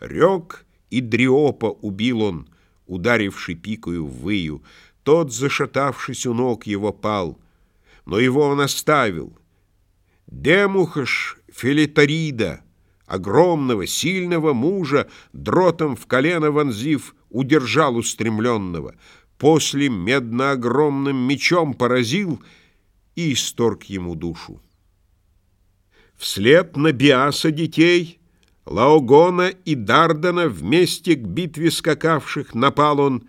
Рек и Дриопа убил он, ударивший пикою в выю. Тот, зашатавшись у ног его, пал, но его он оставил. Демухаш Филитарида, огромного, сильного мужа, дротом в колено вонзив, удержал устремленного, после медно-огромным мечом поразил и исторг ему душу. Вслед на Биаса детей, Лаогона и Дардана вместе к битве скакавших напал он,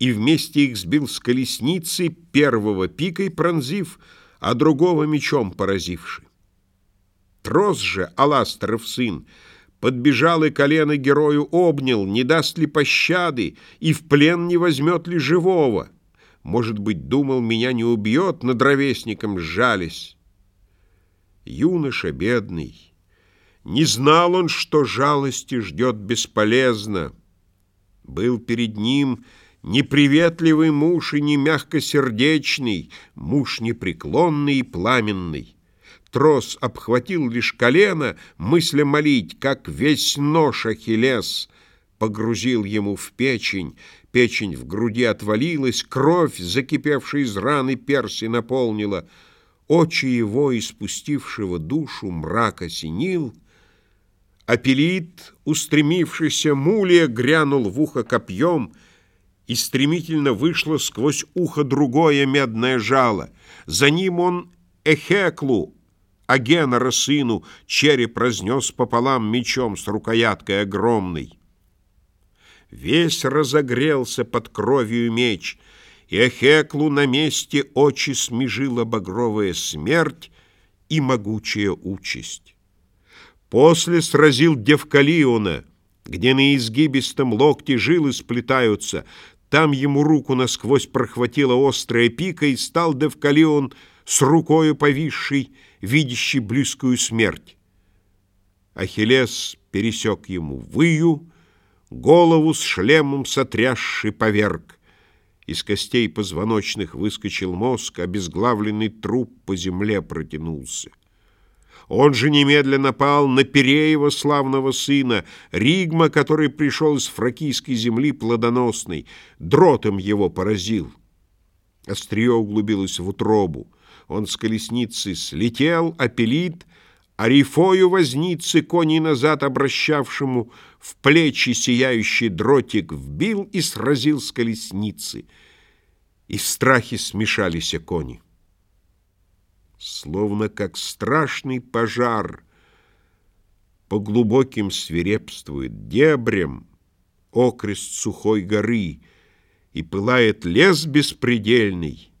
и вместе их сбил с колесницы, первого пикой пронзив, а другого мечом поразивший. Трос же, Аластеров сын, подбежал и колено герою обнял, не даст ли пощады и в плен не возьмет ли живого. Может быть, думал, меня не убьет, над ровесником сжались. Юноша бедный, не знал он, что жалости ждет бесполезно. Был перед ним неприветливый муж и не мягкосердечный, муж непреклонный и пламенный. Трос обхватил лишь колено, мысля молить, как весь нож Ахиллес погрузил ему в печень, печень в груди отвалилась, кровь, закипевшая из раны перси, наполнила — Очи его, испустившего душу, мрак осенил, Апелит, устремившийся мулия, грянул в ухо копьем, И стремительно вышло сквозь ухо другое медное жало. За ним он Эхеклу, Агенора сыну, череп разнес пополам мечом с рукояткой огромной. Весь разогрелся под кровью меч — и Эхеклу на месте очи смежила багровая смерть и могучая участь. После сразил Девкалиона, где на изгибистом локте жилы сплетаются, там ему руку насквозь прохватила острая пика, и стал Девкалион с рукою повисшей, видящий близкую смерть. Ахиллес пересек ему выю, голову с шлемом сотрясший поверг. Из костей позвоночных выскочил мозг, обезглавленный труп по земле протянулся. Он же немедленно пал на Переева славного сына, Ригма, который пришел из фракийской земли плодоносной, дротом его поразил. Острие углубилось в утробу. Он с колесницы слетел, апелит, а рифою возницы, коней назад обращавшему, в плечи сияющий дротик вбил и сразил с колесницы — и в страхе смешались кони. Словно как страшный пожар. По глубоким свирепствует дебрям окрест сухой горы, и пылает лес беспредельный,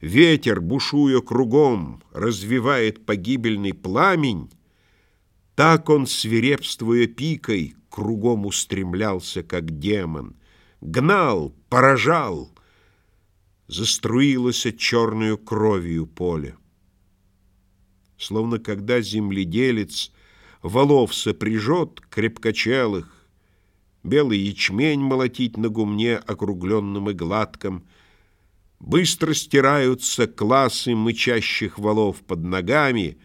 ветер, бушуя кругом, развивает погибельный пламень, так он, свирепствуя пикой, кругом устремлялся, как демон, гнал, поражал — заструилось черную кровью поле. Словно когда земледелец валов сопряжет крепкочелых, белый ячмень молотить на гумне округленным и гладком, быстро стираются классы мычащих валов под ногами,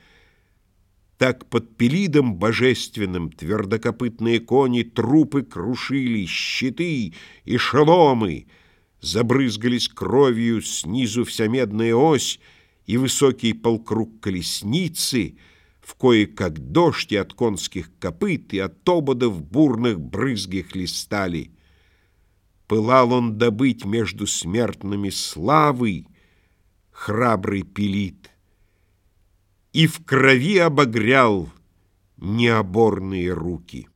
так под пелидом божественным твердокопытные кони трупы крушили, щиты и шеломы — Забрызгались кровью снизу вся медная ось И высокий полкруг колесницы, В кое как дождь и от конских копыт И от ободов бурных брызги хлестали. Пылал он добыть между смертными славы, Храбрый пилит, И в крови обогрял необорные руки.